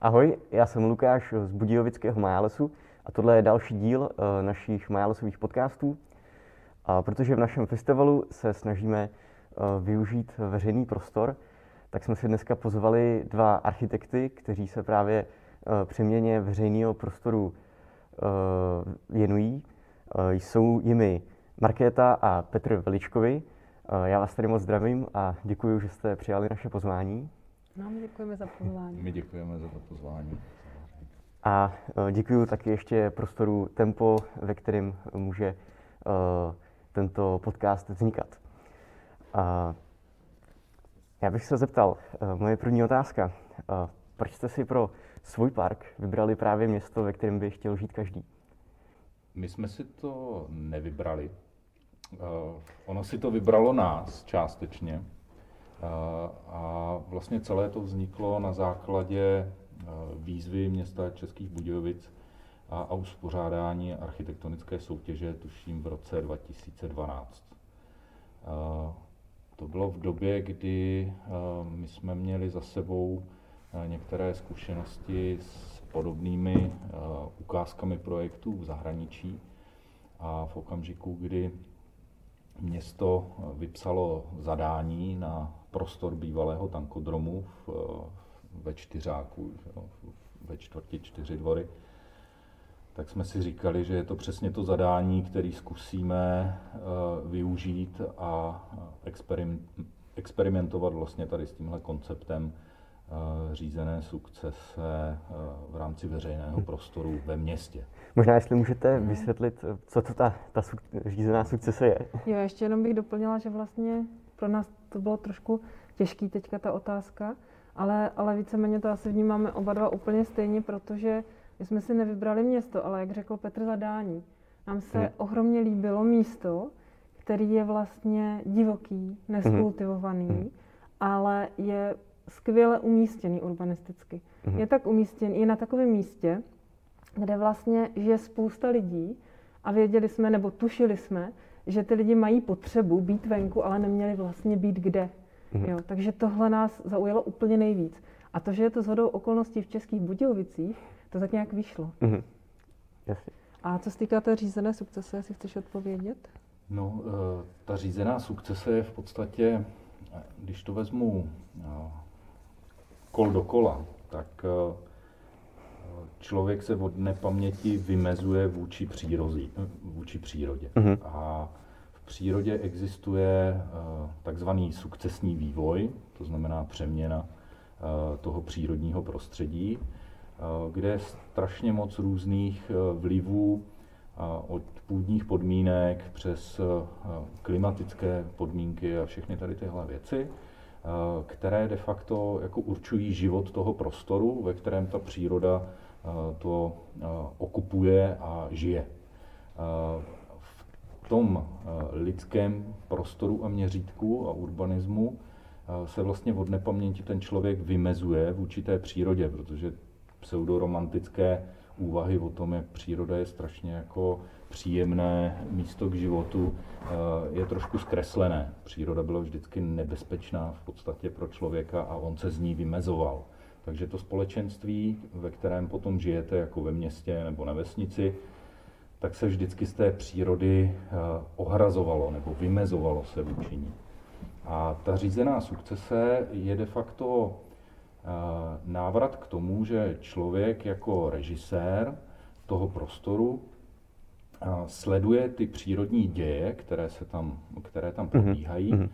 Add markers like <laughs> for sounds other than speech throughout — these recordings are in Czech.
Ahoj, já jsem Lukáš z Budějovického Majálesu a tohle je další díl uh, našich Majálesových podcastů. A protože v našem festivalu se snažíme uh, využít veřejný prostor, tak jsme si dneska pozvali dva architekty, kteří se právě uh, přeměně veřejného prostoru věnují. Jsou jimi Markéta a Petr Veličkovi. Já vás tady moc zdravím a děkuji, že jste přijali naše pozvání. Nám děkujeme za pozvání. My děkujeme za to pozvání. A e, děkuji taky ještě prostoru Tempo, ve kterém může e, tento podcast vznikat. A já bych se zeptal, e, moje první otázka, proč jste si pro svůj park vybrali právě město, ve kterém by chtěl žít každý? My jsme si to nevybrali. Ono si to vybralo nás částečně. A vlastně celé to vzniklo na základě e, výzvy města Českých Budějovic a, a uspořádání architektonické soutěže, tuším v roce 2012. To bylo v době, kdy e, my jsme měli za sebou e, některé zkušenosti s podobnými ukázkami projektů v zahraničí a v okamžiku, kdy město vypsalo zadání na prostor bývalého tankodromu v, ve Čtyřáku, ve čtvrti čtyři dvory, tak jsme si říkali, že je to přesně to zadání, který zkusíme uh, využít a experim, experimentovat vlastně tady s tímhle konceptem uh, řízené sukcese v rámci veřejného prostoru ve městě. Možná, jestli můžete vysvětlit, co to ta, ta řízená sukcese je. Jo, ještě jenom bych doplnila, že vlastně pro nás to bylo trošku těžký teďka ta otázka, ale, ale víceméně to asi vnímáme oba dva úplně stejně, protože my jsme si nevybrali město, ale jak řekl Petr zadání, nám se hmm. ohromně líbilo místo, který je vlastně divoký, neskultivovaný, hmm. ale je skvěle umístěný urbanisticky. Hmm. Je tak umístěný, je na takovém místě, kde vlastně žije spousta lidí a věděli jsme, nebo tušili jsme, že ty lidi mají potřebu být venku, ale neměli vlastně být kde. Mm-hmm. Jo, takže tohle nás zaujalo úplně nejvíc. A to, že je to zhodou okolností v Českých Budějovicích, to tak nějak vyšlo. Mm-hmm. Jasně. A co se týká té řízené sukcese, jestli chceš odpovědět? No, eh, ta řízená sukcese je v podstatě, když to vezmu eh, kol do kola, tak eh, člověk se od nepaměti vymezuje vůči, přírozi, vůči přírodě. Mm-hmm. A v přírodě existuje uh, takzvaný sukcesní vývoj, to znamená přeměna uh, toho přírodního prostředí, uh, kde je strašně moc různých vlivů od půdních podmínek přes klimatické podmínky a všechny tady tyhle věci, které de facto jako určují život toho prostoru, ve kterém ta příroda to okupuje a žije. V tom lidském prostoru a měřítku a urbanismu se vlastně od nepaměti ten člověk vymezuje vůči té přírodě, protože pseudoromantické úvahy o tom, jak příroda je strašně jako příjemné místo k životu, je trošku zkreslené. Příroda byla vždycky nebezpečná v podstatě pro člověka a on se z ní vymezoval. Takže to společenství, ve kterém potom žijete, jako ve městě nebo na vesnici, tak se vždycky z té přírody eh, ohrazovalo nebo vymezovalo se vůči ní. A ta řízená sukcese je de facto eh, návrat k tomu, že člověk jako režisér toho prostoru eh, sleduje ty přírodní děje, které, se tam, které tam mhm. probíhají, mm-hmm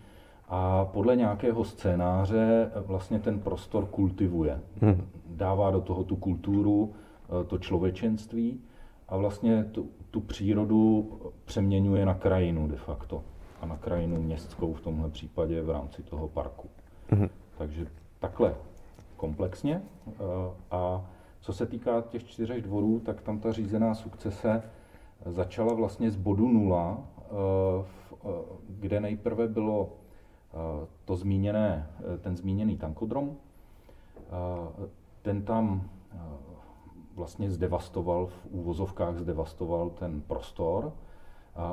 a podle nějakého scénáře vlastně ten prostor kultivuje. Hmm. Dává do toho tu kulturu, eh, to člověčenství a vlastně tu, tu přírodu přeměňuje na krajinu de facto. A na krajinu městskou v tomhle případě v rámci toho parku. Hmm. Takže takhle komplexně. Eh, a co se týká těch čtyřech dvorů, tak tam ta řízená sukcese začala vlastně z bodu nula, eh, kde nejprve bylo Eh, to zmíněné, eh, ten zmíněný tankodrom, eh, ten tam vlastně zdevastoval, v úvozovkách zdevastoval ten prostor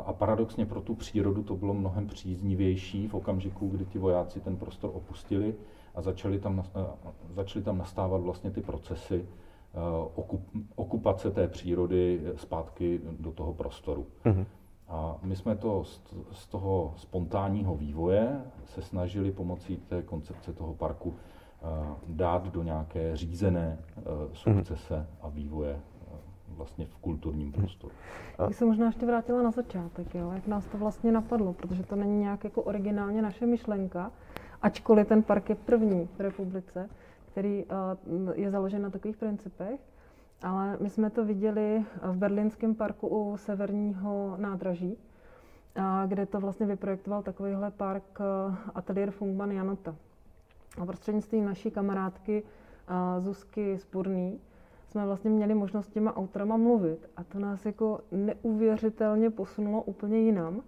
a paradoxně pro tu přírodu to bylo mnohem příznivější v okamžiku, kdy ti vojáci ten prostor opustili a začaly tam, začaly tam nastávat vlastně ty procesy okup, okupace té přírody zpátky do toho prostoru. Mm-hmm. A my jsme to z toho spontánního vývoje se snažili pomocí té koncepce toho parku dát do nějaké řízené sukcese a vývoje vlastně v kulturním prostoru. Já se možná ještě vrátila na začátek, jo? jak nás to vlastně napadlo, protože to není nějak jako originálně naše myšlenka, ačkoliv ten park je první v republice, který je založen na takových principech, ale my jsme to viděli v berlínském parku u severního nádraží, kde to vlastně vyprojektoval takovýhle park Atelier Funkman Janota. A prostřednictvím naší kamarádky Zuzky Spurný jsme vlastně měli možnost s těma autorama mluvit a to nás jako neuvěřitelně posunulo úplně jinam,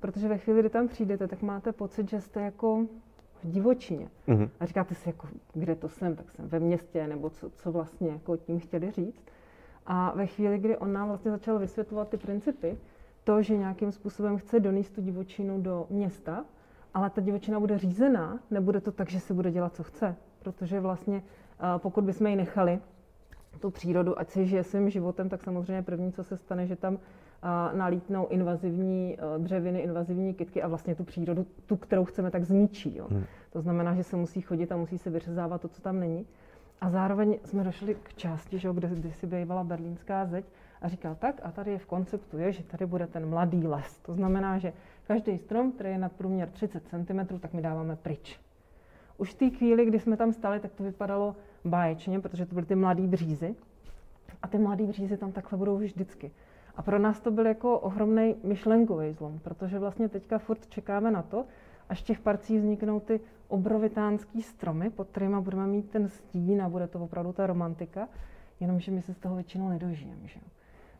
protože ve chvíli, kdy tam přijdete, tak máte pocit, že jste jako v divočině. Mm-hmm. A říkáte si, jako, kde to jsem, tak jsem ve městě, nebo co, co vlastně jako tím chtěli říct. A ve chvíli, kdy on nám vlastně začal vysvětlovat ty principy, to, že nějakým způsobem chce donést tu divočinu do města, ale ta divočina bude řízená, nebude to tak, že se bude dělat, co chce. Protože vlastně, pokud bychom ji nechali, tu přírodu, ať si žije svým životem, tak samozřejmě první, co se stane, že tam nalítnou invazivní dřeviny, invazivní kytky a vlastně tu přírodu, tu, kterou chceme, tak zničí. Jo. Hmm. To znamená, že se musí chodit a musí se vyřezávat to, co tam není. A zároveň jsme došli k části, že, kde, kde si bývala berlínská zeď a říkal tak a tady je v konceptu je, že tady bude ten mladý les. To znamená, že každý strom, který je nad průměr 30 cm, tak my dáváme pryč. Už v té chvíli, kdy jsme tam stali, tak to vypadalo báječně, protože to byly ty mladý břízy. A ty mladý břízy tam takhle budou vždycky. A pro nás to byl jako ohromný myšlenkový zlom, protože vlastně teďka furt čekáme na to, až v těch parcích vzniknou ty obrovitánský stromy, pod kterými budeme mít ten stín a bude to opravdu ta romantika, jenomže my se z toho většinou nedožijeme. Že?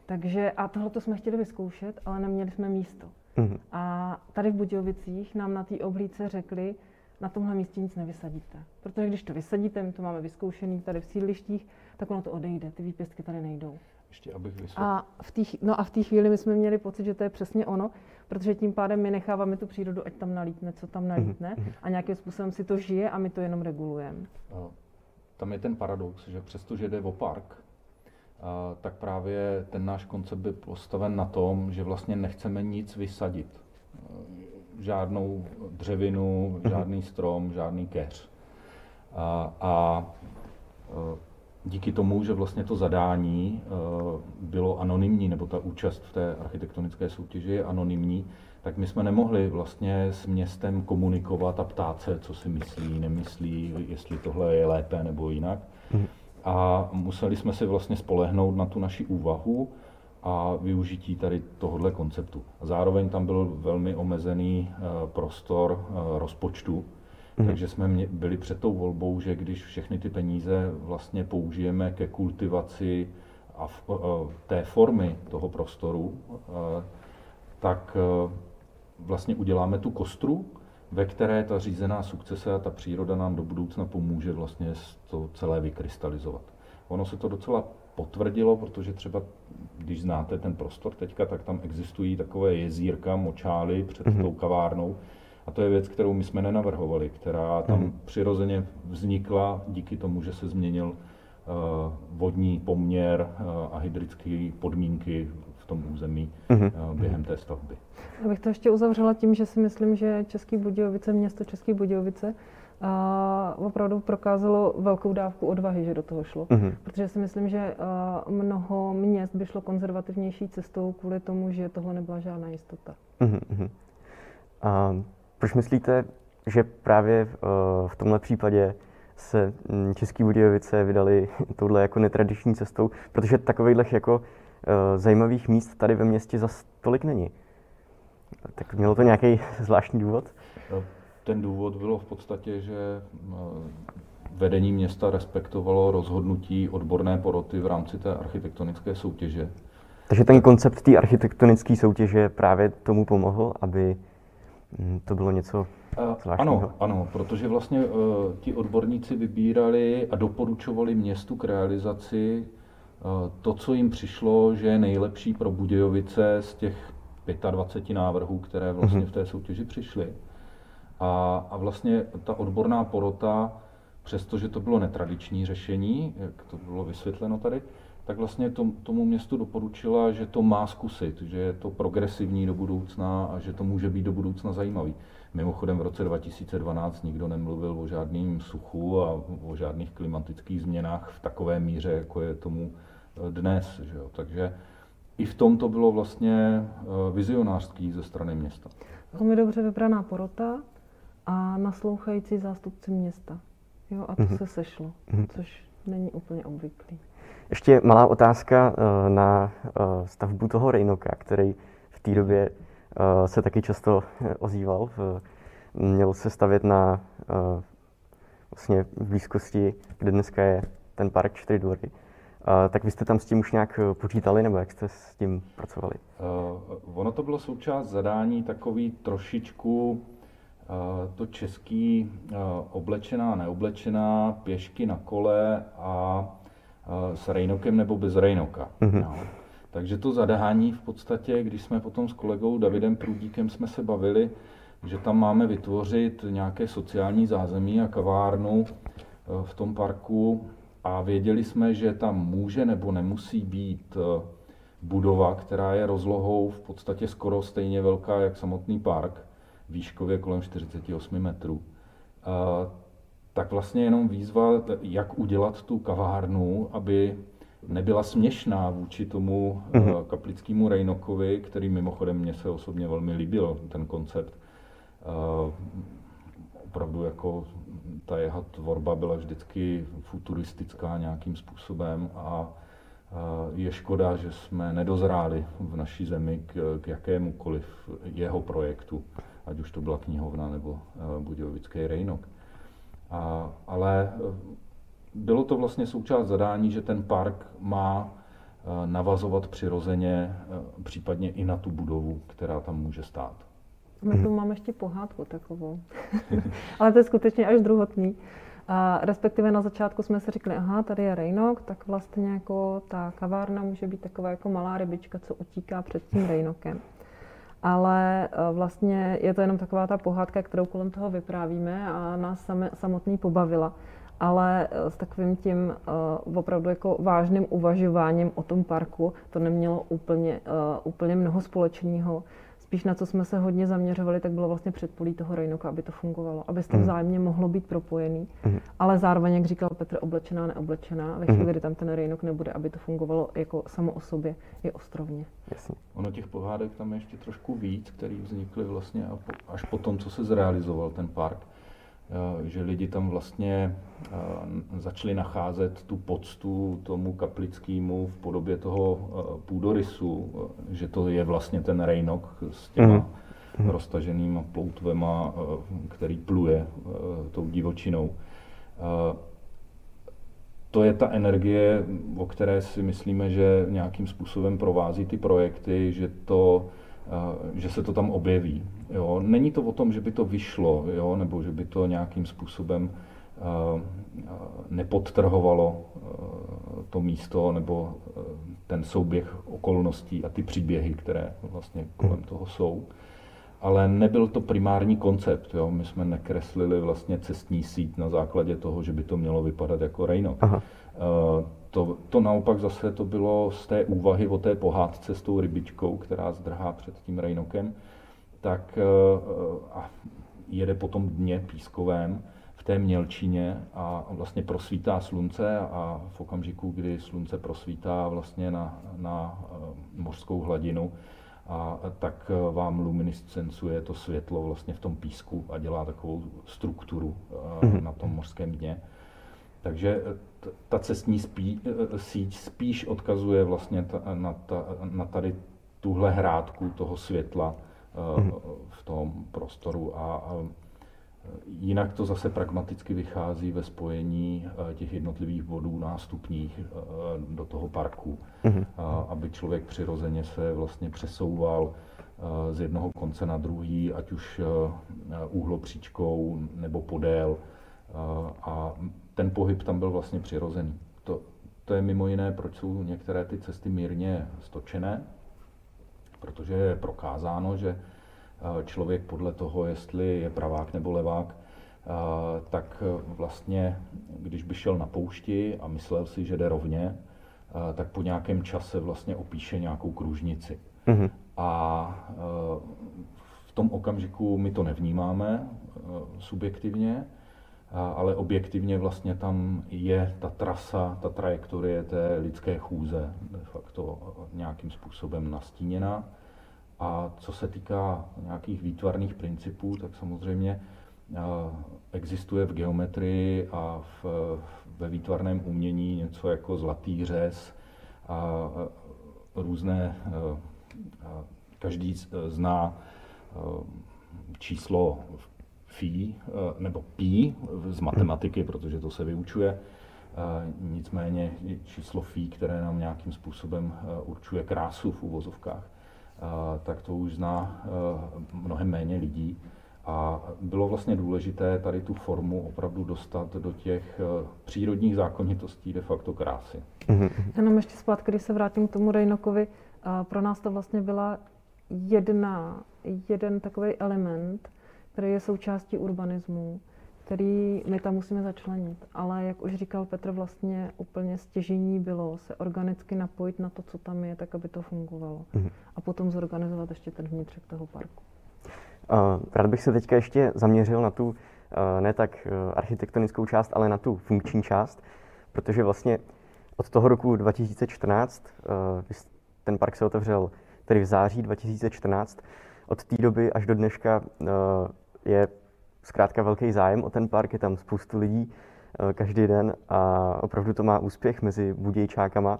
Takže a tohle jsme chtěli vyzkoušet, ale neměli jsme místo. Mm-hmm. A tady v Budějovicích nám na té oblíce řekli, na tomhle místě nic nevysadíte. Protože když to vysadíte, my to máme vyzkoušený tady v sídlištích, tak ono to odejde, ty výpěstky tady nejdou. Ještě abych A v té, no a v té chvíli my jsme měli pocit, že to je přesně ono, protože tím pádem my necháváme tu přírodu, ať tam nalítne, co tam nalítne, mm-hmm. a nějakým způsobem si to žije a my to jenom regulujeme. Tam je ten paradox, že přestože jde o park, tak právě ten náš koncept by postaven na tom, že vlastně nechceme nic vysadit žádnou dřevinu, mhm. žádný strom, žádný keř. A, a díky tomu, že vlastně to zadání e, bylo anonymní, nebo ta účast v té architektonické soutěži je anonymní, tak my jsme nemohli vlastně s městem komunikovat a ptát se, co si myslí, nemyslí, jestli tohle je lépe nebo jinak. Mhm. A museli jsme si vlastně spolehnout na tu naši úvahu a využití tady tohohle konceptu. Zároveň tam byl velmi omezený eh, prostor eh, rozpočtu, mm. takže jsme mě, byli před tou volbou, že když všechny ty peníze vlastně použijeme ke kultivaci a v, eh, té formy toho prostoru, tak vlastně uděláme tu kostru, ve které ta řízená sukcese a ta příroda nám do budoucna pomůže vlastně to celé vykrystalizovat. Ono se to docela potvrdilo, protože třeba, když znáte ten prostor teďka, tak tam existují takové jezírka, močály před mm-hmm. tou kavárnou. A to je věc, kterou my jsme nenavrhovali, která tam mm-hmm. přirozeně vznikla díky tomu, že se změnil uh, vodní poměr uh, a hydrické podmínky v tom území mm-hmm. uh, během té stavby. Abych to ještě uzavřela tím, že si myslím, že Český Budějovice, město Český Budějovice, a opravdu prokázalo velkou dávku odvahy, že do toho šlo. Mm-hmm. Protože si myslím, že mnoho měst by šlo konzervativnější cestou kvůli tomu, že tohle nebyla žádná jistota. Mm-hmm. A proč myslíte, že právě v, v tomhle případě se mm, Český Budějovice vydali <laughs> touhle jako netradiční cestou, protože takových jako zajímavých míst tady ve městě za tolik není. Tak mělo to nějaký <laughs> zvláštní důvod? No, ten důvod bylo v podstatě, že eh, vedení města respektovalo rozhodnutí odborné poroty v rámci té architektonické soutěže. Takže ten koncept té architektonické soutěže právě tomu pomohl, aby to bylo něco eh, zvláštního? Ano, ano, protože vlastně uh, ti odborníci vybírali a doporučovali městu k realizaci uh, to, co jim přišlo, že je nejlepší pro Budějovice z těch 25 návrhů, které vlastně mhm. v té soutěži přišly. A, a vlastně ta odborná porota přestože to bylo netradiční řešení, jak to bylo vysvětleno tady, tak vlastně tomu městu doporučila, že to má zkusit, že je to progresivní do budoucna a že to může být do budoucna zajímavý. Mimochodem v roce 2012 nikdo nemluvil o žádným suchu a o žádných klimatických změnách v takové míře, jako je tomu eh, dnes. Že jo? Takže i v tom to bylo vlastně eh, vizionářský ze strany města. je dobře vybraná porota a naslouchající zástupci města. Jo, a to mm-hmm. se sešlo, mm-hmm. což není úplně obvyklý. Ještě malá otázka uh, na uh, stavbu toho Rejnoka, který v té době uh, se taky často ozýval. Měl se stavět na vlastně v blízkosti, kde dneska je ten park Čtyři dvory. tak vy jste tam s tím už nějak počítali, nebo jak jste s tím pracovali? Uh, ono to bylo součást zadání takový trošičku to český oblečená, neoblečená, pěšky na kole a s rejnokem nebo bez rejnoka. Mm-hmm. No. Takže to zadání v podstatě, když jsme potom s kolegou Davidem Prudíkem jsme se bavili, že tam máme vytvořit nějaké sociální zázemí a kavárnu e, v tom parku a věděli jsme, že tam může nebo nemusí být e, budova, která je rozlohou v podstatě skoro stejně velká jak samotný park výškově kolem 48 metrů. Tak vlastně jenom výzva, jak udělat tu kavárnu, aby nebyla směšná vůči tomu mm-hmm. kaplickému Rejnokovi, který mimochodem mě se osobně velmi líbil, ten koncept. Opravdu jako ta jeho tvorba byla vždycky futuristická nějakým způsobem a je škoda, že jsme nedozráli v naší zemi k, k jakémukoliv jeho projektu ať už to byla knihovna nebo eh, Budějovický Rejnok. A, ale eh, bylo to vlastně součást zadání, že ten park má eh, navazovat přirozeně, případně i na tu budovu, která tam může stát. My tu máme ještě pohádku takovou, <laughs> ale to je skutečně až druhotný. A respektive na začátku jsme si řekli, aha, tady je Rejnok, tak vlastně jako ta kavárna může být taková jako malá rybička, co utíká před tím Rejnokem ale eh, vlastně je to jenom taková ta pohádka, kterou kolem toho vyprávíme a nás samotný pobavila. Ale eh, s takovým tím uh, opravdu jako vážným uvažováním o tom parku to nemělo úplně, úplně mnoho společného spíš na co jsme se hodně zaměřovali, tak bylo vlastně předpolí toho Rejnoka, aby to fungovalo, aby to mhm. vzájemně mohlo být propojený, mm. ale zároveň, jak říkal Petr, oblečená, neoblečená, ve chvíli, mm. kdy tam ten Rejnok nebude, aby to fungovalo jako samo o sobě, je ostrovně. Jasně. Ono těch pohádek tam je ještě trošku víc, které vznikly vlastně až po tom, co se zrealizoval ten park. Eh, že lidi tam vlastně eh, začali nacházet tu poctu tomu kaplickému v podobě toho eh, půdorysu, že to je vlastně ten rejnok s těma mm. roztaženýma ploutvema, který pluje tou divočinou. To je ta energie, o které si myslíme, že nějakým způsobem provází ty projekty, že to že se to tam objeví. Jo. Není to o tom, že by to vyšlo, jo, nebo že by to nějakým způsobem nepodtrhovalo to místo nebo ten souběh okolností a ty příběhy, které vlastně kolem toho jsou. Ale nebyl to primární koncept. Jo. My jsme nekreslili vlastně cestní síť na základě toho, že by to mělo vypadat jako Rejno. To, to naopak zase to bylo z té úvahy o té pohádce s tou rybičkou, která zdrhá před tím rejnokem, tak eh, a jede po tom dně pískovém v té mělčině a vlastně prosvítá slunce a v okamžiku, kdy slunce prosvítá vlastně na, na eh, mořskou hladinu, a tak eh, vám luminiscencuje to světlo vlastně v tom písku a dělá takovou strukturu mm-hmm. na tom mořském dně. Takže ta cestní spí, síť spíš odkazuje vlastně ta, na, ta, na tady tuhle hrádku toho světla mm. v tom prostoru a, a jinak to zase pragmaticky vychází ve spojení eh, těch jednotlivých bodů nástupních eh, do toho parku, mm. aby člověk přirozeně se vlastně přesouval z jednoho konce na druhý, ať už úhlopříčkou nebo podél a ten pohyb tam byl vlastně přirozený. To, to je mimo jiné, proč jsou některé ty cesty mírně stočené, protože je prokázáno, že eh, člověk podle toho, jestli je pravák nebo levák, tak vlastně, když by šel na poušti a myslel si, že jde rovně, tak po nějakém čase vlastně opíše nějakou kružnici. Mm-hmm. A v tom okamžiku my to nevnímáme subjektivně, ale objektivně vlastně tam je ta trasa, ta trajektorie té lidské chůze de facto nějakým způsobem nastíněna. A co se týká nějakých výtvarných principů, tak samozřejmě existuje v geometrii a v, ve výtvarném umění něco jako zlatý řez a různé, každý zná číslo phi nebo pi z matematiky, protože to se vyučuje. Nicméně číslo phi, které nám nějakým způsobem určuje krásu v uvozovkách, tak to už zná mnohem méně lidí. A bylo vlastně důležité tady tu formu opravdu dostat do těch eh, přírodních zákonitostí de facto krásy. Mm-hmm. Jenom ještě zpátky, když se vrátím k tomu Rejnokovi, pro nás to vlastně byla jedna, jeden takový element, který je součástí urbanismu, který my tam musíme začlenit. Ale jak už říkal Petr, vlastně úplně stěžení bylo se organicky napojit na to, co tam je, tak aby to fungovalo. Mm-hmm. A potom zorganizovat ještě ten vnitřek toho parku. Rád bych se teďka ještě zaměřil na tu ne tak architektonickou část, ale na tu funkční část, protože vlastně od toho roku 2014, když ten park se otevřel tedy v září 2014, od té doby až do dneška je zkrátka velký zájem o ten park, je tam spoustu lidí každý den a opravdu to má úspěch mezi budějčákama.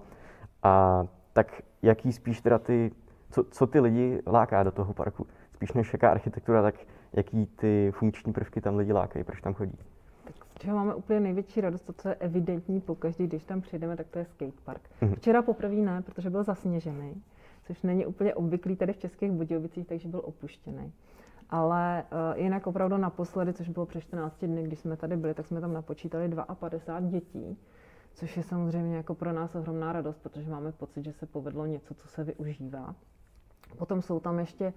A tak jaký spíš teda ty, co, co ty lidi láká do toho parku? spíš než jaká architektura, tak jaký ty funkční prvky tam lidi lákají, proč tam chodí. Tak z čeho máme úplně největší radost, to, co je evidentní pokaždý, když tam přijdeme, tak to je skatepark. Mm-hmm. Včera poprvé ne, protože byl zasněžený, což není úplně obvyklý tady v Českých Budějovicích, takže byl opuštěný. Ale uh, jinak opravdu naposledy, což bylo před 14 dny, když jsme tady byli, tak jsme tam napočítali 52 dětí, což je samozřejmě jako pro nás ohromná radost, protože máme pocit, že se povedlo něco, co se využívá. Potom jsou tam ještě eh,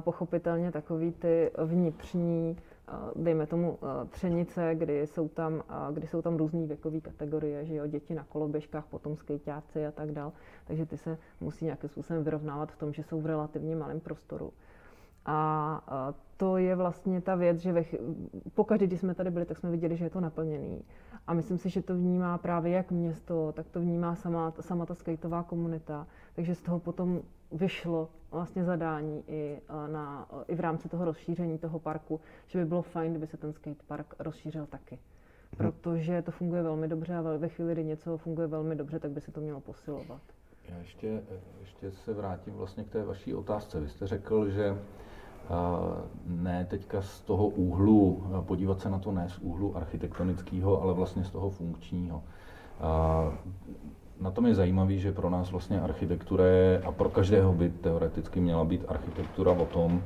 pochopitelně takový ty vnitřní, eh, dejme tomu třenice, kdy jsou tam, kdy jsou tam různé věkové kategorie, že jo, děti na koloběžkách, potom skejťáci a tak dál. Takže ty se musí nějakým způsobem vyrovnávat v tom, že jsou v relativně malém prostoru. A to je vlastně ta věc, že ve, pokaždé, když jsme tady byli, tak jsme viděli, že je to naplněný. A myslím si, že to vnímá právě jak město, tak to vnímá sama, sama ta skateová komunita. Takže z toho potom vyšlo vlastně zadání i, na, i v rámci toho rozšíření toho parku, že by bylo fajn, kdyby se ten skatepark rozšířil taky. Mhm. Protože to funguje velmi dobře a ve chvíli, kdy něco funguje velmi dobře, tak by se to mělo posilovat. Já ještě, ještě se vrátím vlastně k té vaší otázce. Vy jste řekl, že ne teďka z toho úhlu, podívat se na to ne z úhlu architektonického, ale vlastně z toho funkčního. Na tom je zajímavý, že pro nás vlastně architektura je, a pro každého by teoreticky měla být architektura o tom,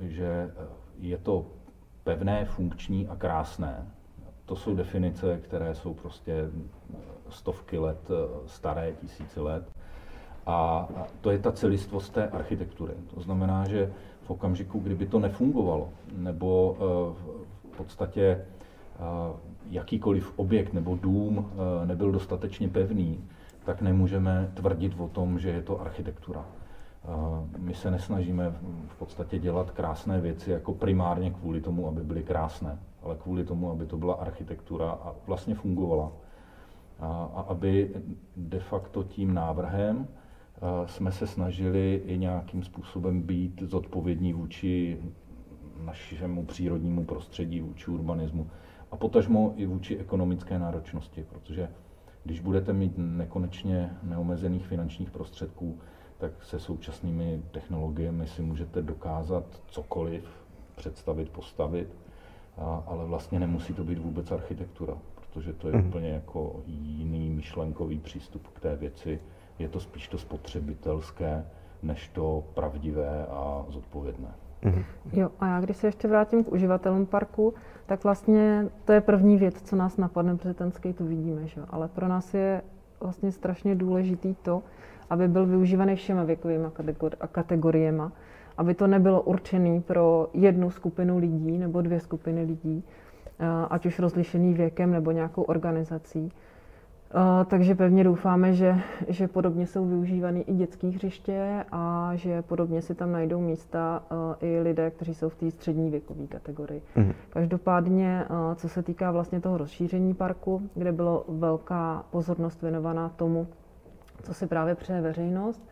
že je to pevné, funkční a krásné. To jsou definice, které jsou prostě stovky let staré, tisíce let. A to je ta celistvost té architektury. To znamená, že v okamžiku, kdyby to nefungovalo, nebo eh, v podstatě eh, jakýkoliv objekt nebo dům eh, nebyl dostatečně pevný, tak nemůžeme tvrdit o tom, že je to architektura. My se nesnažíme v podstatě dělat krásné věci jako primárně kvůli tomu, aby byly krásné, ale kvůli tomu, aby to byla architektura a vlastně fungovala. A aby de facto tím návrhem jsme se snažili i nějakým způsobem být zodpovědní vůči našemu přírodnímu prostředí, vůči urbanismu a potažmo i vůči ekonomické náročnosti, protože když budete mít nekonečně neomezených finančních prostředků, tak se současnými technologiemi si můžete dokázat cokoliv představit, postavit, a, ale vlastně nemusí to být vůbec architektura, protože to je mm. úplně jako jiný myšlenkový přístup k té věci, je to spíš to spotřebitelské, než to pravdivé a zodpovědné. Mm-hmm. Jo, a já když se ještě vrátím k uživatelům parku, tak vlastně to je první věc, co nás napadne, protože ten skate vidíme, že? ale pro nás je vlastně strašně důležitý to, aby byl využívaný všema věkovými kategoriemi aby to nebylo určené pro jednu skupinu lidí nebo dvě skupiny lidí, ať už rozlišený věkem nebo nějakou organizací. Takže pevně doufáme, že, že podobně jsou využívané i dětské hřiště a že podobně si tam najdou místa i lidé, kteří jsou v té střední věkové kategorii. Mm. Každopádně, co se týká vlastně toho rozšíření parku, kde bylo velká pozornost věnovaná tomu, co si právě přeje veřejnost,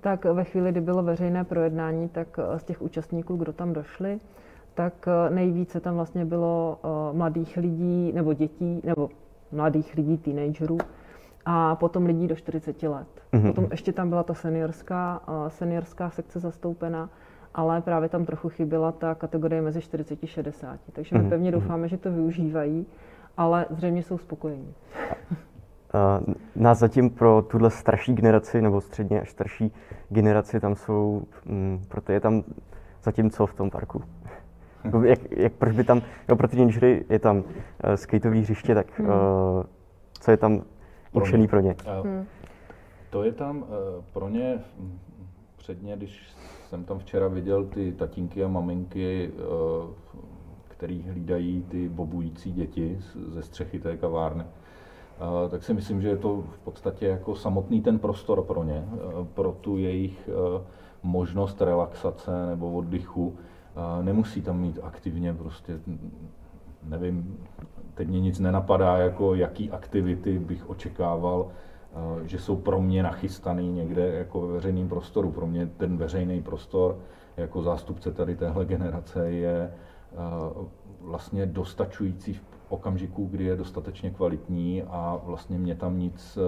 tak ve chvíli, kdy bylo veřejné projednání, tak z těch účastníků, kdo tam došli, tak nejvíce tam vlastně bylo mladých lidí nebo dětí, nebo mladých lidí, teenagerů a potom lidí do 40 let. Mm-hmm. Potom ještě tam byla ta seniorská, seniorská sekce zastoupena, ale právě tam trochu chyběla ta kategorie mezi 40 a 60. Takže my mm-hmm. pevně mhm. doufáme, že to využívají, ale zřejmě jsou spokojení. Nás zatím pro tuhle starší generaci, nebo středně až starší generaci, tam jsou, mm, proto je tam zatím co v tom parku? Jako jak, jak, proč by tam, jo, pro ty teenagery je tam uh, skateové hřiště, tak uh, co je tam určený pro ně? Uh, hmm. To je tam uh, pro ně předně, když jsem tam včera viděl ty tatínky a maminky, uh, který hlídají ty bobující děti ze střechy té kavárny, uh, tak si myslím, že je to v podstatě jako samotný ten prostor pro ně, uh, pro tu jejich uh, možnost relaxace nebo oddychu nemusí tam mít aktivně prostě, nevím, teď mě nic nenapadá, jako jaký aktivity bych očekával, že jsou pro mě nachystaný někde jako ve veřejném prostoru. Pro mě ten veřejný prostor jako zástupce tady téhle generace je vlastně dostačující v okamžiku, kdy je dostatečně kvalitní a vlastně mě tam nic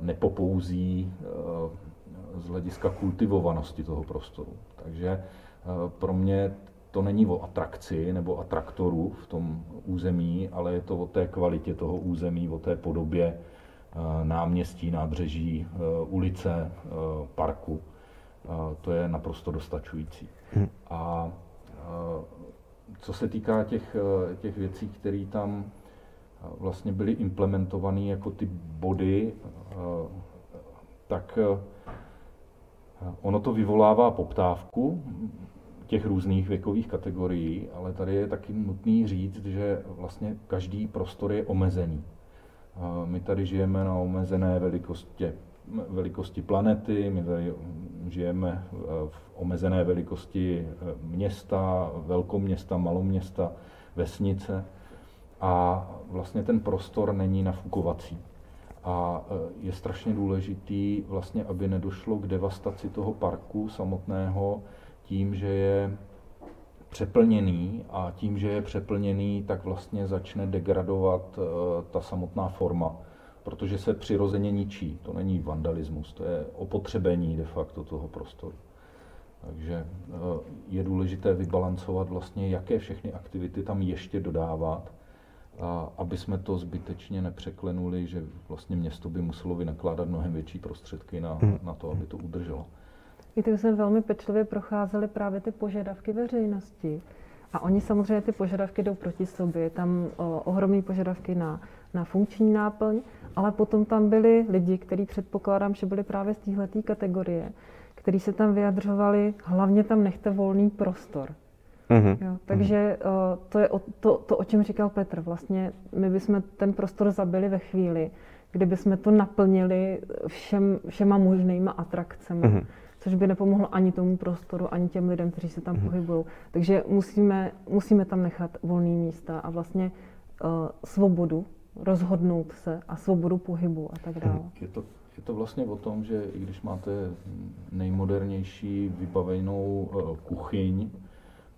nepopouzí z hlediska kultivovanosti toho prostoru. Takže pro mě to není o atrakci nebo atraktoru v tom území, ale je to o té kvalitě toho území, o té podobě eh, náměstí, nábřeží, eh, ulice, parku. To je naprosto dostačující. Hm. A co se týká těch, těch věcí, které tam vlastně byly implementované jako ty body, tak ono to vyvolává poptávku těch různých věkových kategorií, ale tady je taky nutný říct, že vlastně každý prostor je omezený. My tady žijeme na omezené velikosti, velikosti planety, my tady žijeme v omezené velikosti e, města, velkoměsta, maloměsta, vesnice a vlastně ten prostor není nafukovací. A e, je strašně důležitý, vlastně, aby nedošlo k devastaci toho parku samotného, tím, že je přeplněný a tím, že je přeplněný, tak vlastně začne degradovat uh, ta samotná forma, protože se přirozeně ničí. To není vandalismus, to je opotřebení de facto toho prostoru. Takže uh, je důležité vybalancovat vlastně, jaké všechny aktivity tam ještě dodávat, a aby jsme to zbytečně nepřeklenuli, že vlastně město by muselo vynakládat mnohem větší prostředky na, hmm. na to, aby to udrželo. Víte, my jsme velmi pečlivě procházeli právě ty požadavky veřejnosti. A oni samozřejmě ty požadavky jdou proti sobě. Tam ohromné požadavky na, na funkční náplň, ale potom tam byli lidi, kteří předpokládám, že byli právě z téhleté kategorie, kteří se tam vyjadřovali, hlavně tam nechte volný prostor. Mm-hmm. Jo, takže o, to je o, to, to, o čem říkal Petr. Vlastně my bychom ten prostor zabili ve chvíli, kdyby jsme to naplnili všem, všema možnýma atrakcemi. Mm-hmm což by nepomohlo ani tomu prostoru, ani těm lidem, kteří se tam mm-hmm. pohybují. Takže musíme, musíme tam nechat volné místa a vlastně uh, svobodu rozhodnout se a svobodu pohybu a tak dále. Je to, je to vlastně o tom, že i když máte nejmodernější vybavenou uh, kuchyň,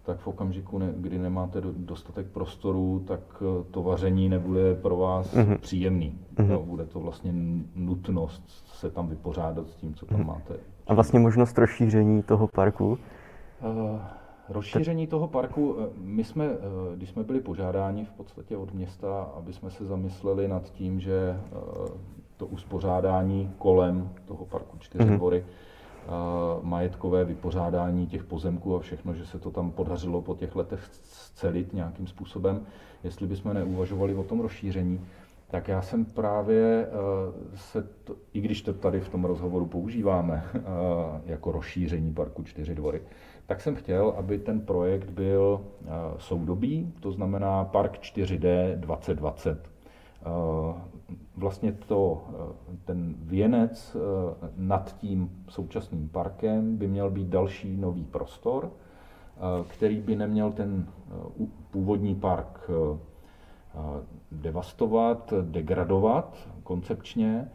tak v okamžiku, ne, kdy nemáte dostatek prostoru, tak uh, to vaření nebude pro vás mm-hmm. příjemný. Mm-hmm. No, bude to vlastně nutnost se tam vypořádat s tím, co tam mm-hmm. máte a vlastně možnost rozšíření toho parku? Uh, rozšíření toho parku, eh, my jsme, eh, když jsme byli požádáni v podstatě od města, aby jsme se zamysleli nad tím, že to uspořádání kolem toho parku Čtyři mm-hmm. dvory, majetkové vypořádání těch pozemků a všechno, že se to tam podařilo po těch letech scelit nějakým způsobem, jestli bychom neuvažovali o tom rozšíření, tak já jsem právě se, to, i když to tady v tom rozhovoru používáme jako rozšíření parku Čtyři dvory, tak jsem chtěl, aby ten projekt byl soudobý, to znamená Park 4D 2020. Vlastně to, ten věnec nad tím současným parkem by měl být další nový prostor, který by neměl ten původní park devastovat, degradovat koncepčně,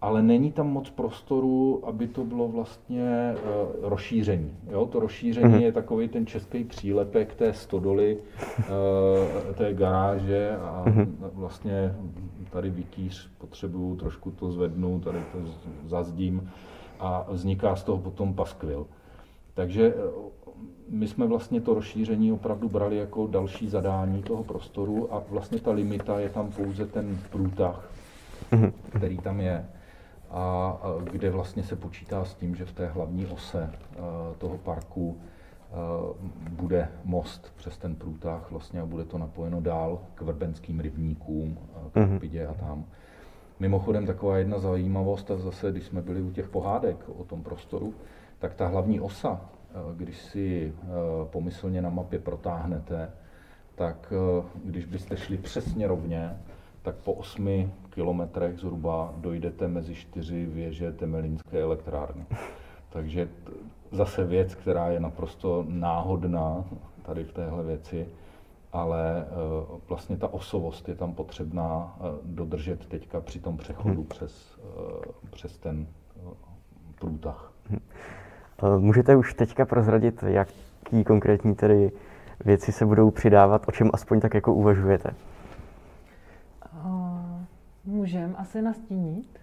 ale není tam moc prostoru, aby to bylo vlastně uh, rozšíření. Jo? To rozšíření mm-hmm. je takový ten český přílepek té stodoly, uh, té garáže a mm-hmm. vlastně tady vytíř potřebuju, trošku to zvednu, tady to zazdím a vzniká z toho potom paskvil. Takže my jsme vlastně to rozšíření opravdu brali jako další zadání toho prostoru a vlastně ta limita je tam pouze ten průtah, mhm. který tam je a kde vlastně se počítá s tím, že v té hlavní ose toho parku bude most přes ten průtah vlastně a bude to napojeno dál k vrbenským rybníkům, k mhm. a tam. Mimochodem taková jedna zajímavost, a zase když jsme byli u těch pohádek o tom prostoru, tak ta hlavní osa když si eh, pomyslně na mapě protáhnete, tak eh, když byste šli přesně rovně, tak po 8 kilometrech zhruba dojdete mezi čtyři věže Temelínské elektrárny. <laughs> Takže zase věc, která je naprosto náhodná tady v téhle věci, ale vlastně ta osovost je tam potřebná dodržet teďka při tom přechodu hmm. přes, přes ten průtah. Eh, můžete už teďka prozradit, jaký konkrétní tedy věci se budou přidávat, o čem aspoň tak jako uvažujete? Uh, můžem asi nastínit.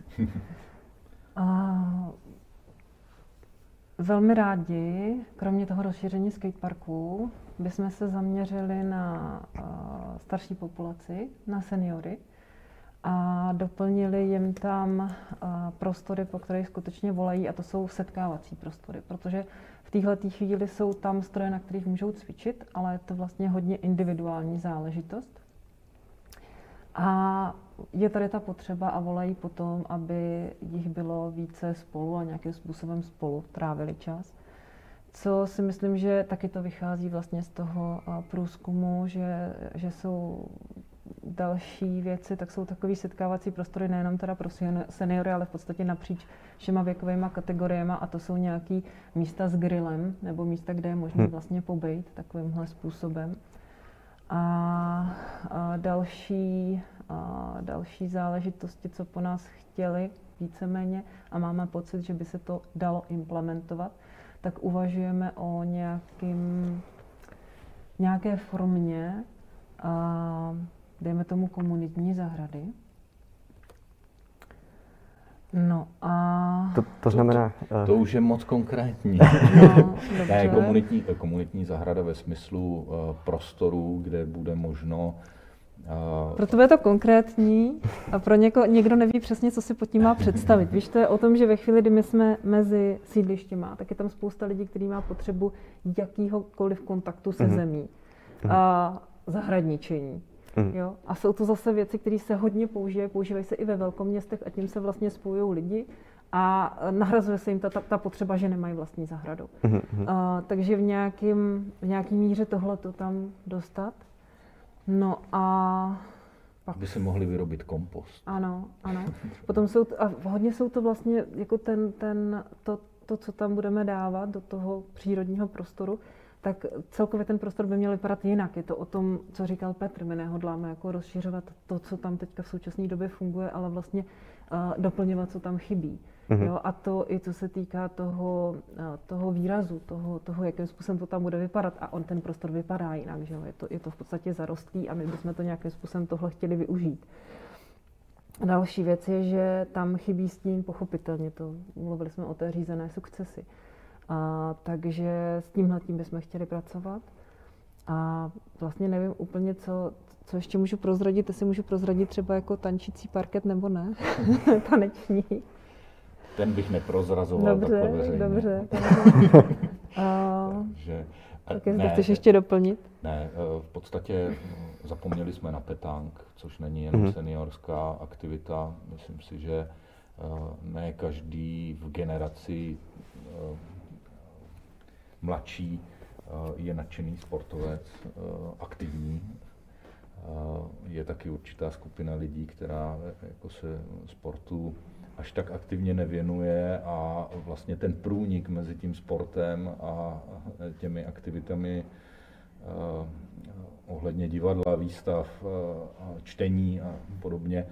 uh, <laughs> velmi rádi, kromě toho rozšíření skateparků, bychom se zaměřili na starší populaci, na seniory a doplnili jim tam prostory, po kterých skutečně volají, a to jsou setkávací prostory, protože v téhle chvíli jsou tam stroje, na kterých můžou cvičit, ale je to vlastně hodně individuální záležitost. A je tady ta potřeba a volají potom, aby jich bylo více spolu a nějakým způsobem spolu trávili čas. Co si myslím, že taky to vychází vlastně z toho průzkumu, že, že jsou další věci, tak jsou takový setkávací prostory nejenom teda pro seniory, ale v podstatě napříč všema věkovými kategoriemi a to jsou nějaký místa s grillem nebo místa, kde je možné hm. vlastně pobejt takovýmhle způsobem. A, a další, a další záležitosti, co po nás chtěli víceméně a máme pocit, že by se to dalo implementovat, tak uvažujeme o nějakým, nějaké formě a, dejme tomu komunitní zahrady. No a... To, to znamená... To, to, to už je moc konkrétní. <laughs> No, <laughs> ne, komunitní, komunitní zahrada ve smyslu uh, prostoru, kde bude možno uh, pro tebe je to konkrétní a pro něko, někdo neví přesně, co si pod tím má představit. Víš, to je o tom, že ve chvíli, kdy my jsme mezi sídlištěma, tak je tam spousta lidí, kteří má potřebu jakýhokoliv kontaktu se mm-hmm. zemí. A zahradničení, Mm. Jo? A jsou to zase věci, které se hodně používají, používají se i ve velkoměstech a tím se vlastně spojují lidi a nahrazuje se jim ta, ta, ta potřeba, že nemají vlastní zahradu. Mm. Uh, takže v nějakým, v nějaký míře tohle to tam dostat. No a pak... Aby se mohli vyrobit kompost. Ano, ano. <laughs> Potom jsou, a hodně jsou to vlastně jako ten, ten, to, to, co tam budeme dávat do toho přírodního prostoru, tak celkově ten prostor by měl vypadat jinak. Je to o tom, co říkal Petr. My nehodláme jako rozšiřovat to, co tam teďka v současné době funguje, ale vlastně uh, doplňovat, co tam chybí. Mm-hmm. Jo, a to i co se týká toho, uh, toho výrazu, toho, toho, jakým způsobem to tam bude vypadat. A on ten prostor vypadá jinak. Že jo? Je, to, je to v podstatě zarostlý a my bychom to nějakým způsobem tohle chtěli využít. Další věc je, že tam chybí stín, pochopitelně to. Mluvili jsme o té řízené sukcesi. A, takže s tímhle tím bychom chtěli pracovat. A vlastně nevím úplně, co, co ještě můžu prozradit, jestli můžu prozradit třeba jako tančící parket nebo ne, <laughs> taneční. Ten bych neprozrazoval dobře, takhle veřejně. Dobře, <laughs> dobře. a... Takže Tak jestli chceš ještě doplnit? Ne, v podstatě zapomněli jsme na petank, což není jen mm-hmm. seniorská aktivita. Myslím si, že ne každý v generaci mladší je nadšený sportovec, aktivní. Je taky určitá skupina lidí, která jako se sportu až tak aktivně nevěnuje a vlastně ten průnik mezi tím sportem a těmi aktivitami ohledně divadla, výstav, uh, čtení a podobně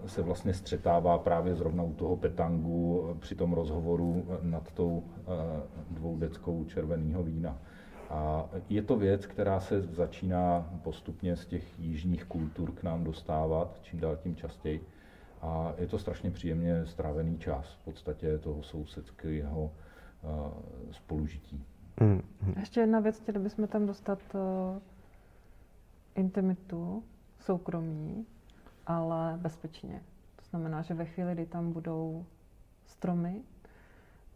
uh, se vlastně střetává právě zrovna u toho petangu při tom rozhovoru nad tou dvoudeckou červeného vína. A je to věc, která se začíná postupně z těch jižních kultur k nám dostávat, čím dál tím častěji. A je to strašně příjemně strávený čas v podstatě toho sousedského spolužití. Mm. Ještě jedna věc, chtěli bychom tam dostat uh, intimitu, soukromí, ale bezpečně. To znamená, že ve chvíli, kdy tam budou stromy,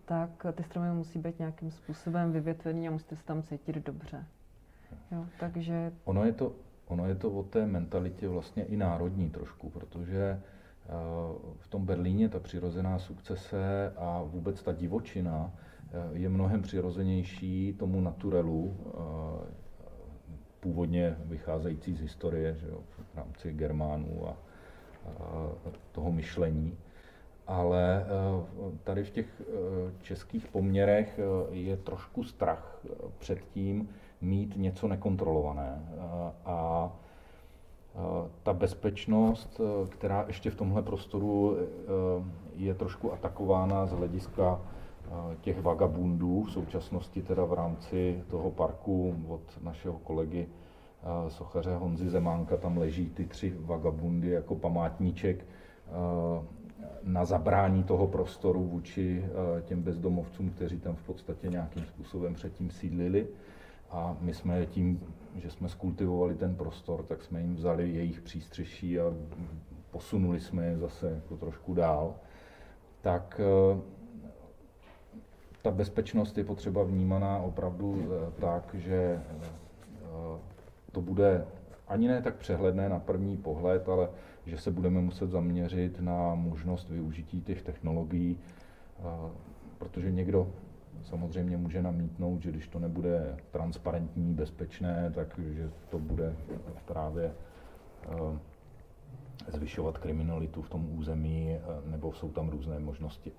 tak ty stromy musí být nějakým způsobem vyvětvený a musíte se tam cítit dobře. Jo, takže... Ono je to, ono je to o té mentalitě vlastně i národní trošku, protože v tom Berlíně ta přirozená sukcese a vůbec ta divočina eh, je mnohem přirozenější tomu naturelu, eh, původně vycházející z historie, že jo, v rámci Germánů a, a toho myšlení. Ale eh, tady v těch českých poměrech je trošku strach před tím mít něco nekontrolované. A ta bezpečnost, eh, která ještě v tomhle prostoru eh, je trošku atakována z hlediska eh, těch vagabundů, v současnosti teda v rámci toho parku od našeho kolegy sochaře Honzy Zemánka, tam leží ty tři vagabundy jako památníček na zabrání toho prostoru vůči těm bezdomovcům, kteří tam v podstatě nějakým způsobem předtím sídlili. A my jsme tím že jsme skultivovali ten prostor, tak jsme jim vzali jejich přístřeší a posunuli jsme je zase jako trošku dál. Tak eh, ta bezpečnost je potřeba vnímaná opravdu eh, tak, že eh, to bude ani ne tak přehledné na první pohled, ale že se budeme muset zaměřit na možnost využití těch technologií, protože někdo samozřejmě může namítnout, že když to nebude transparentní, bezpečné, takže to bude právě eh, zvyšovat kriminalitu v tom území, eh, nebo jsou tam různé možnosti.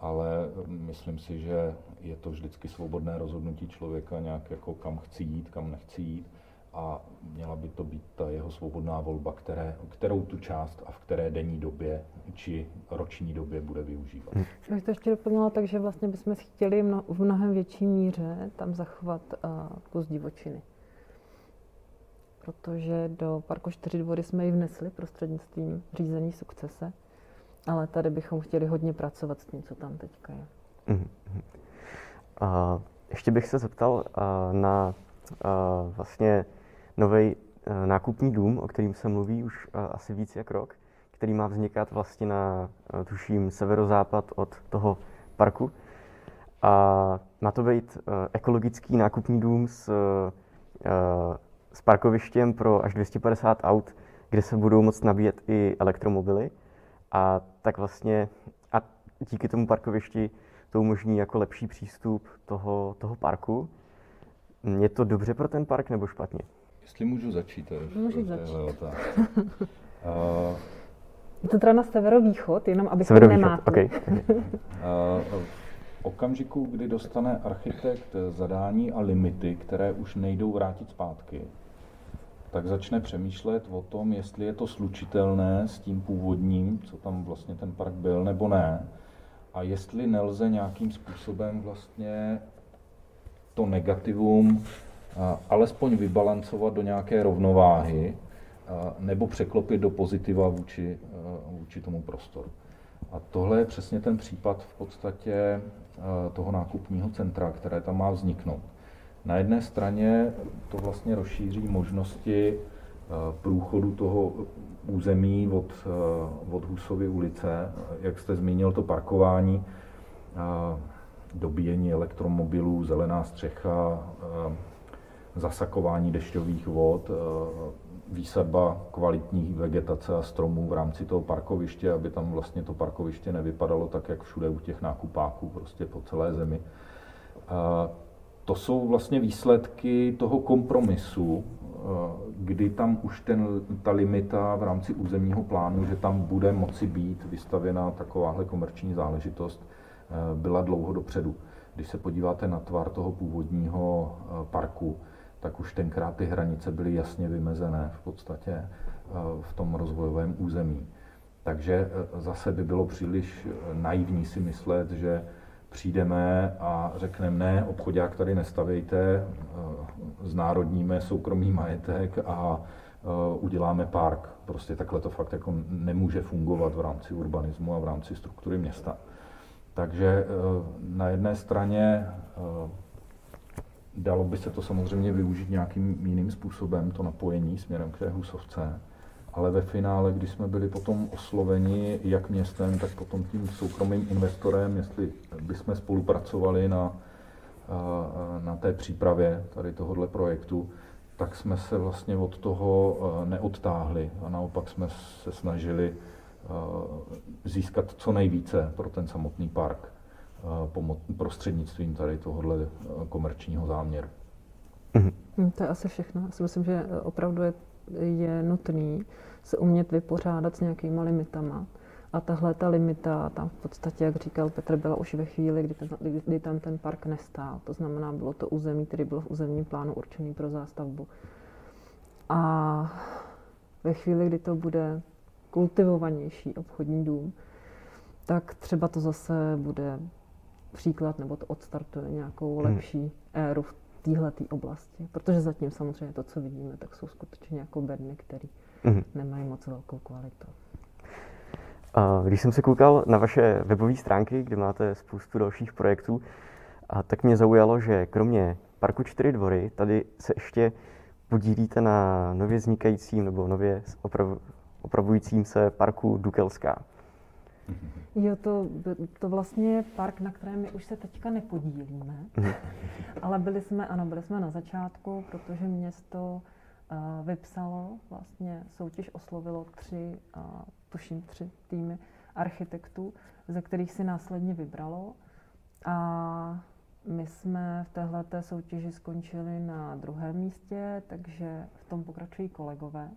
Ale myslím si, že je to vždycky svobodné rozhodnutí člověka nějak jako kam chci jít, kam nechci jít a měla by to být ta jeho svobodná volba, které, kterou tu část a v které denní době či roční době bude využívat. Hm. Bych to ještě doplnila tak, že vlastně bychom chtěli mno, v mnohem větší míře tam zachovat uh, kus divočiny. Protože do Parku čtyři dvory jsme ji vnesli prostřednictvím řízení sukcese, ale tady bychom chtěli hodně pracovat s tím, co tam teďka je. Uh, ještě bych se zeptal uh, na uh, vlastně nový eh, nákupní dům, o kterým se mluví už eh, asi víc jak rok, který má vznikat vlastně na, eh, tuším, severozápad od toho parku. A má to být ekologický nákupní dům s, s parkovištěm pro až 250 aut, kde se budou moct nabíjet i elektromobily. A tak vlastně a díky tomu parkovišti to umožní jako lepší přístup toho, toho parku. Je to dobře pro ten park nebo špatně? Jestli můžu začít, to je Můžu začít. uh, <laughs> je to teda na severovýchod, jenom aby se nemáte. Okay. <laughs> uh, v okamžiku, kdy dostane architekt zadání a limity, které už nejdou vrátit zpátky, tak začne přemýšlet o tom, jestli je to slučitelné s tím původním, co tam vlastně ten park byl, nebo ne. A jestli nelze nějakým způsobem vlastně to negativum alespoň vybalancovat do nějaké rovnováhy nebo překlopit do pozitiva vůči, vůči tomu prostoru. A tohle je přesně ten případ v podstatě toho nákupního centra, které tam má vzniknout. Na jedné straně to vlastně rozšíří možnosti průchodu toho území od, od Husovy ulice, jak jste zmínil, to parkování, dobíjení elektromobilů, zelená střecha, zasakování dešťových vod, výsadba kvalitních vegetace a stromů v rámci toho parkoviště, aby tam vlastně to parkoviště nevypadalo tak, jak všude u těch nákupáků, prostě po celé zemi. To jsou vlastně výsledky toho kompromisu, kdy tam už ten, ta limita v rámci územního plánu, že tam bude moci být vystavěna takováhle komerční záležitost, byla dlouho dopředu. Když se podíváte na tvar toho původního parku, tak už tenkrát ty hranice byly jasně vymezené v podstatě eh, v tom rozvojovém území. Takže eh, zase by bylo příliš eh, naivní si myslet, že přijdeme a řekneme ne, obchodák tady nestavejte, znárodníme soukromý majetek a uděláme park. Prostě takhle to fakt jako nemůže fungovat v rámci urbanismu a v rámci struktury města. Takže na jedné straně Dalo by se to samozřejmě využít nějakým jiným způsobem, to napojení směrem k té husovce, ale ve finále, když jsme byli potom osloveni jak městem, tak potom tím soukromým investorem, jestli bychom spolupracovali na, na té přípravě tady tohohle projektu, tak jsme se vlastně od toho neodtáhli a naopak jsme se snažili získat co nejvíce pro ten samotný park prostřednictvím tady tohohle komerčního záměru. Mm-hmm. To je asi všechno. Já si myslím, že opravdu je, je nutný se umět vypořádat s nějakýma limitama. A tahle ta limita, tam v podstatě, jak říkal Petr, byla už ve chvíli, kdy, ten, kdy tam ten park nestál. To znamená, bylo to území, který bylo v územním plánu určený pro zástavbu. A ve chvíli, kdy to bude kultivovanější obchodní dům, tak třeba to zase bude příklad nebo to odstartuje nějakou hmm. lepší éru v téhle oblasti. Protože zatím samozřejmě to, co vidíme, tak jsou skutečně jako bedny, které hmm. nemají moc velkou kvalitu. Když jsem se koukal na vaše webové stránky, kde máte spoustu dalších projektů, tak mě zaujalo, že kromě Parku Čtyři dvory, tady se ještě podílíte na nově vznikajícím nebo nově oprav, opravujícím se parku Dukelská. Jo, to, to vlastně je park, na kterém my už se teďka nepodílíme, mhm. ale byli jsme, ano, byli jsme na začátku, protože město uh, vypsalo, vlastně soutěž oslovilo tři, uh, tuším tři týmy architektů, ze kterých si následně vybralo. A my jsme v téhle soutěži skončili na druhém místě, takže v tom pokračují kolegové.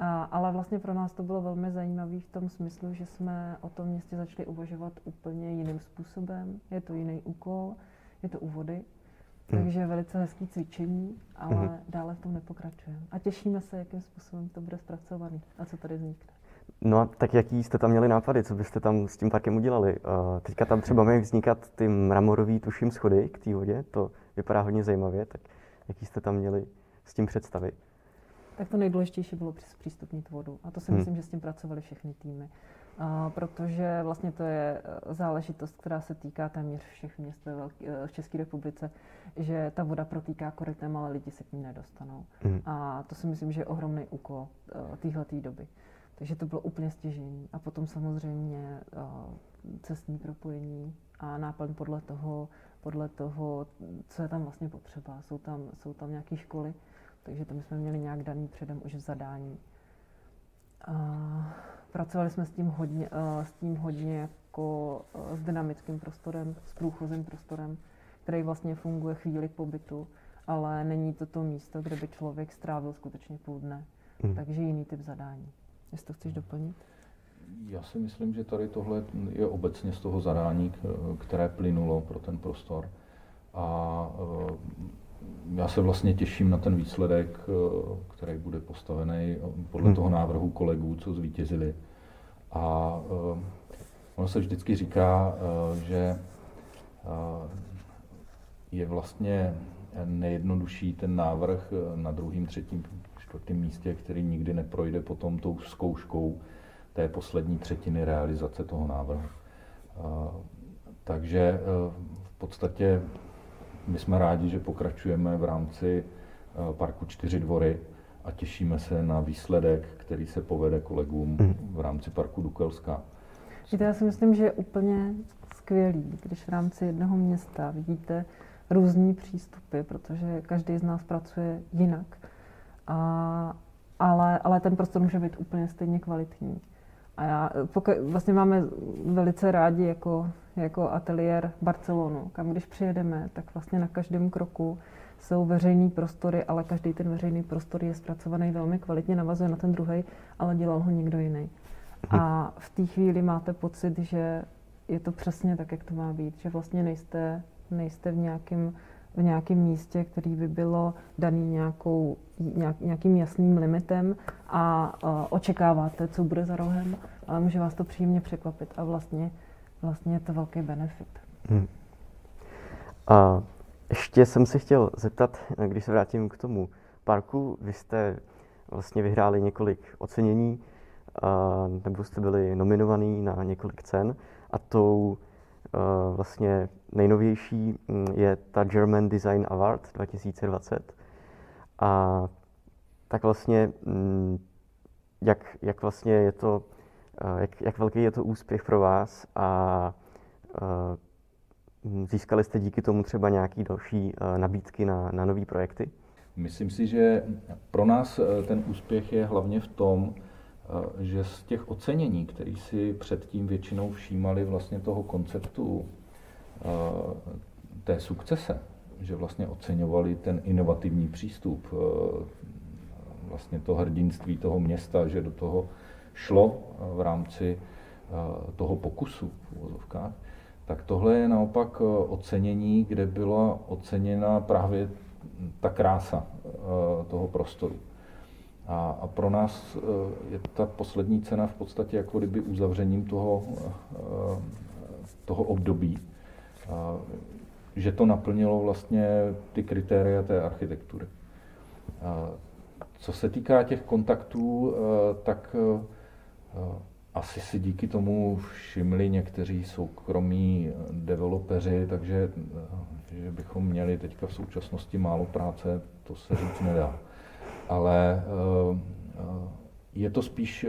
A, ale vlastně pro nás to bylo velmi zajímavé v tom smyslu, že jsme o tom městě začali uvažovat úplně jiným způsobem. Je to jiný úkol, je to úvody, hmm. takže velice hezký cvičení, ale hmm. dále v tom nepokračujeme. A těšíme se, jakým způsobem to bude zpracovaný a co tady vznikne. No a tak jaký jste tam měli nápady, co byste tam s tím parkem udělali? Uh, teďka tam třeba mají vznikat ty mramorový, tuším, schody k té vodě, to vypadá hodně zajímavě, tak jaký jste tam měli s tím představy? Tak to nejdůležitější bylo zpřístupnit vodu. A to si hmm. myslím, že s tím pracovali všechny týmy. A protože vlastně to je eh, záležitost, která se týká téměř všech měst eh, v České republice, že ta voda protýká korytem, ale lidi se k ní nedostanou. Hmm. A to si myslím, že je ohromný úkol uh, téhle doby. Takže to bylo úplně stěžení. A potom samozřejmě cestní propojení a náplň podle toho, podle toho, co je tam vlastně potřeba. Jsou tam, jsou tam nějaké školy, takže to my jsme měli nějak daný předem už v zadání. A pracovali jsme s tím hodně, s tím hodně jako s dynamickým prostorem, s průchozím prostorem, který vlastně funguje chvíli pobytu, ale není to to místo, kde by člověk strávil skutečně půl dne. Hmm. Takže jiný typ zadání. Jestli to chceš doplnit? Já si myslím, že tady tohle je obecně z toho zadání, které plynulo pro ten prostor. A já se vlastně těším na ten výsledek, eh, který bude postavený podle hmm. toho návrhu kolegů, co zvítězili. A eh, ono se vždycky říká, eh, že je vlastně nejjednodušší ten návrh na druhém, třetím, čtvrtém místě, který nikdy neprojde potom tou zkouškou té poslední třetiny realizace toho návrhu. Takže v podstatě my jsme rádi, že pokračujeme v rámci eh, parku Čtyři dvory a těšíme se na výsledek, který se povede kolegům mhm. v rámci parku Dukelská. Víte, já si myslím, že je úplně skvělý, když v rámci jednoho města vidíte různý přístupy, protože každý z nás pracuje jinak. A, ale, ale ten prostor může být úplně stejně kvalitní. A já, pokud, vlastně máme velice rádi jako, jako ateliér Barcelonu, kam když přijedeme, tak vlastně na každém kroku jsou veřejný prostory, ale každý ten veřejný prostor je zpracovaný velmi kvalitně, navazuje na ten druhý, ale dělal ho někdo jiný. A v té chvíli máte pocit, že je to přesně tak, jak to má být, že vlastně nejste, nejste v nějakém v nějakém místě, který by bylo daný nějakou, nějak, nějakým jasným limitem a uh, očekáváte, co bude za rohem, ale může vás to příjemně překvapit a vlastně, vlastně je to velký benefit. Hmm. A ještě jsem se chtěl zeptat, když se vrátím k tomu parku, vy jste vlastně vyhráli několik ocenění, nebo jste byli nominovaní na několik cen a tou vlastně nejnovější mm, je ta German Design Award 2020. A tak vlastně, mm, jak, jak vlastně je to, jak, jak velký je to úspěch pro vás a Získali jste díky tomu třeba nějaké další eh, nabídky na, na nové projekty? Myslím si, že pro nás eh, ten úspěch je hlavně v tom, eh, že z těch ocenění, které si předtím většinou všímali vlastně toho konceptu té sukcese, že vlastně oceňovali ten inovativní přístup, vlastně to hrdinství toho města, že do toho šlo v rámci toho pokusu v uvozovkách, tak tohle je naopak eh, ocenění, kde byla oceněna právě ta krása eh, toho prostoru. A, a pro nás eh, je ta poslední cena v podstatě jako kdyby uzavřením toho, toho období, že to naplnilo vlastně ty kritéria té architektury. Co se týká těch kontaktů, tak asi si díky tomu všimli někteří soukromí developeři, takže že bychom měli teďka v současnosti málo práce, to se říct nedá. Ale eh, je to spíš,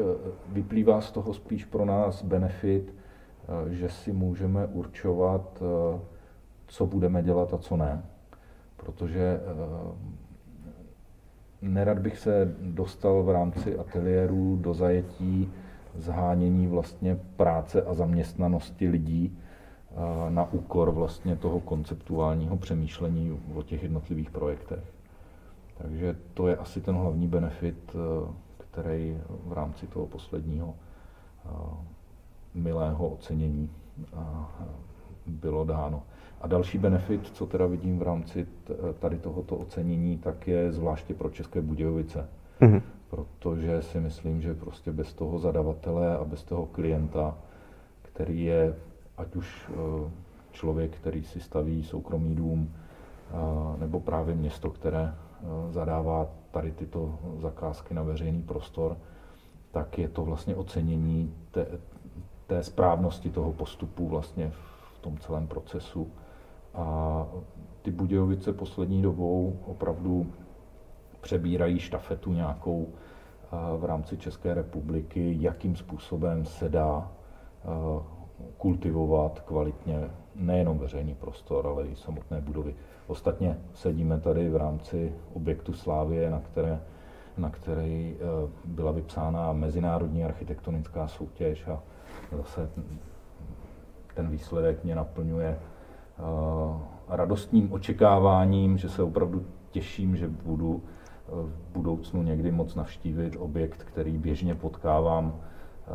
vyplývá z toho spíš pro nás benefit, eh, že si můžeme určovat, eh, co budeme dělat a co ne. Protože nerad bych se dostal v rámci ateliéru do zajetí zhánění vlastně práce a zaměstnanosti lidí eh, na úkor vlastně toho konceptuálního přemýšlení o těch jednotlivých projektech. Takže to je asi ten hlavní benefit, eh, který v rámci toho posledního eh, milého ocenění bylo dáno. A další benefit, co teda vidím v rámci tady tohoto ocenění, tak je zvláště pro České Budějovice. Mm-hmm protože si myslím, že prostě bez toho zadavatele a bez toho klienta, který je ať už eh, člověk, který si staví soukromý dům, eh, nebo právě město, které eh, zadává tady tyto zakázky na veřejný prostor, tak je to vlastně ocenění té, té správnosti toho postupu vlastně v tom celém procesu. A ty Budějovice poslední dobou opravdu přebírají štafetu nějakou v rámci České republiky, jakým způsobem se dá kultivovat kvalitně nejenom veřejný prostor, ale i samotné budovy. Ostatně sedíme tady v rámci objektu Slávie, na které na který byla vypsána mezinárodní architektonická soutěž a zase ten výsledek mě naplňuje radostným očekáváním, že se opravdu těším, že budu v budoucnu někdy moc navštívit objekt, který běžně potkávám eh,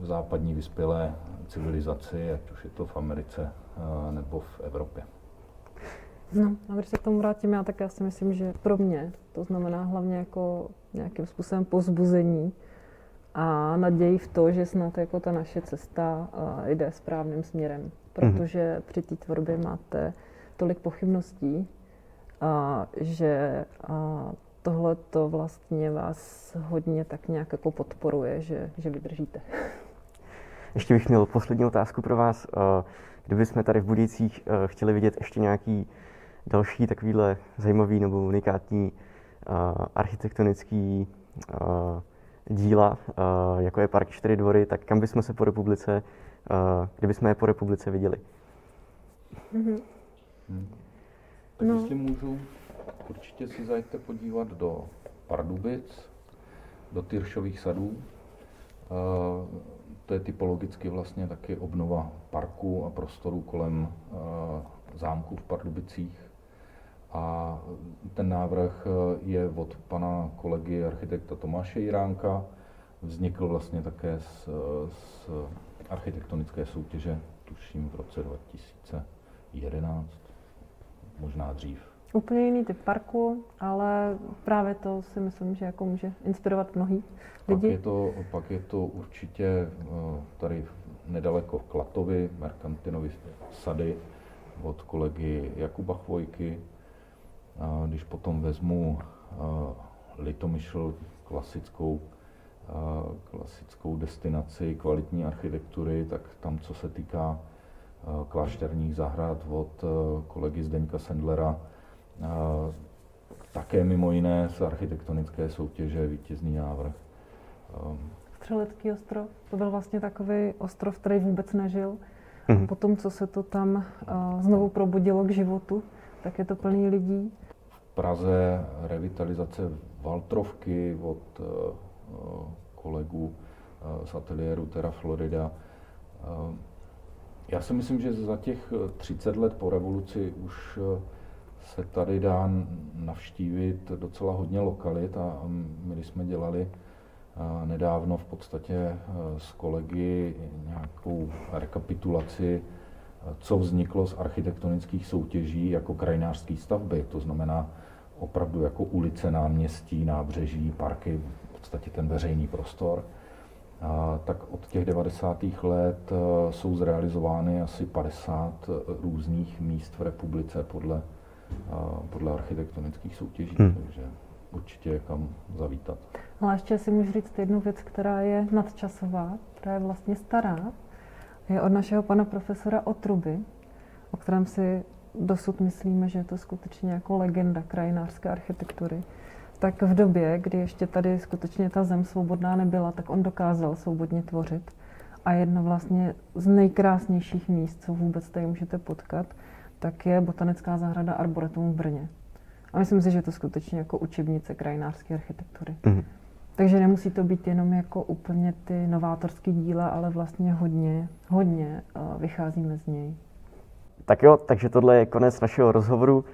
v západní vyspělé civilizaci, ať už je to v Americe eh, nebo v Evropě. No, a když se k tomu vrátím, já tak já si myslím, že pro mě to znamená hlavně jako nějakým způsobem pozbuzení a naději v to, že snad jako ta naše cesta jde správným směrem. Protože mm-hmm. při té tvorbě máte tolik pochybností, a, že a, tohle to vlastně vás hodně tak nějak jako podporuje, že, že vydržíte. <laughs> Ještě bych měl poslední otázku pro vás. Kdybychom tady v Budících chtěli vidět ještě nějaký další takovýhle zajímavý nebo unikátní eh, architektonický díla, jako je Park Čtyři dvory, tak kam bychom se po republice, kdybychom je po republice viděli? Mm-hmm. Tak no. jestli můžu, určitě si zajďte podívat do Pardubic, do Tyršových sadů. To je typologicky vlastně taky obnova parku a prostoru kolem zámku v Pardubicích. A ten návrh je od pana kolegy architekta Tomáše Jiránka. Vznikl vlastně také z, z architektonické soutěže, tuším v roce 2011, možná dřív. Úplně jiný typ parku, ale právě to si myslím, že jako může inspirovat mnohý lidi. Pak je to, pak je to určitě eh, tady nedaleko Klatovy, Merkantinovi sady od kolegy Jakuba Chvojky. A když potom vezmu eh, Litomyšl, klasickou, eh, klasickou destinaci kvalitní architektury, tak tam, co se týká klášterních zahrad od kolegy Zdeňka Sendlera, také mimo jiné z architektonické soutěže vítězný návrh. Střelecký ostrov, to byl vlastně takový ostrov, který vůbec nežil. Mm-hmm. Potom, co se to tam znovu probudilo k životu, tak je to plný lidí. V Praze revitalizace Valtrovky od uh, kolegů uh, z ateliéru Terra Florida. Já si myslím, že za těch 30 let po revoluci už se tady dá navštívit docela hodně lokalit a my, když jsme dělali nedávno v podstatě s kolegy nějakou rekapitulaci, co vzniklo z architektonických soutěží jako krajinářské stavby, to znamená opravdu jako ulice, náměstí, nábřeží, parky, v podstatě ten veřejný prostor, a, tak od těch 90. let jsou zrealizovány asi 50 různých míst v republice podle podle architektonických soutěží, hmm. takže určitě je kam zavítat. Ale ještě si můžu říct jednu věc, která je nadčasová, která je vlastně stará. Je od našeho pana profesora Otruby, o kterém si dosud myslíme, že je to skutečně jako legenda krajinářské architektury. Tak v době, kdy ještě tady skutečně ta zem svobodná nebyla, tak on dokázal svobodně tvořit. A jedno vlastně z nejkrásnějších míst, co vůbec tady můžete potkat, tak je botanická zahrada Arboretum v Brně. A myslím si, že je to skutečně jako učebnice krajinářské architektury. Mm. Takže nemusí to být jenom jako úplně ty novátorské díla, ale vlastně hodně, hodně uh, vycházíme z něj. Tak jo, takže tohle je konec našeho rozhovoru uh,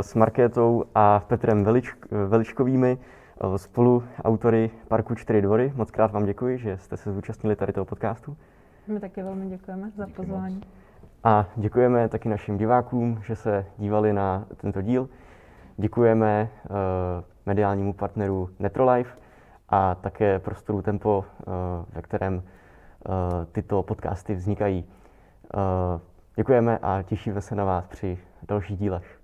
s Markétou a Petrem Velič, Veličkovými, uh, spolu autory Parku Čtyři dvory. Moc krát vám děkuji, že jste se zúčastnili tady toho podcastu. My taky velmi děkujeme za pozvání. Moc. A děkujeme taky našim divákům, že se dívali na tento díl. Děkujeme mediálnímu partneru Netrolife a také prostoru Tempo, uh, ve kterém uh, tyto podcasty vznikají. Uh, děkujeme a těšíme se na vás při dalších dílech.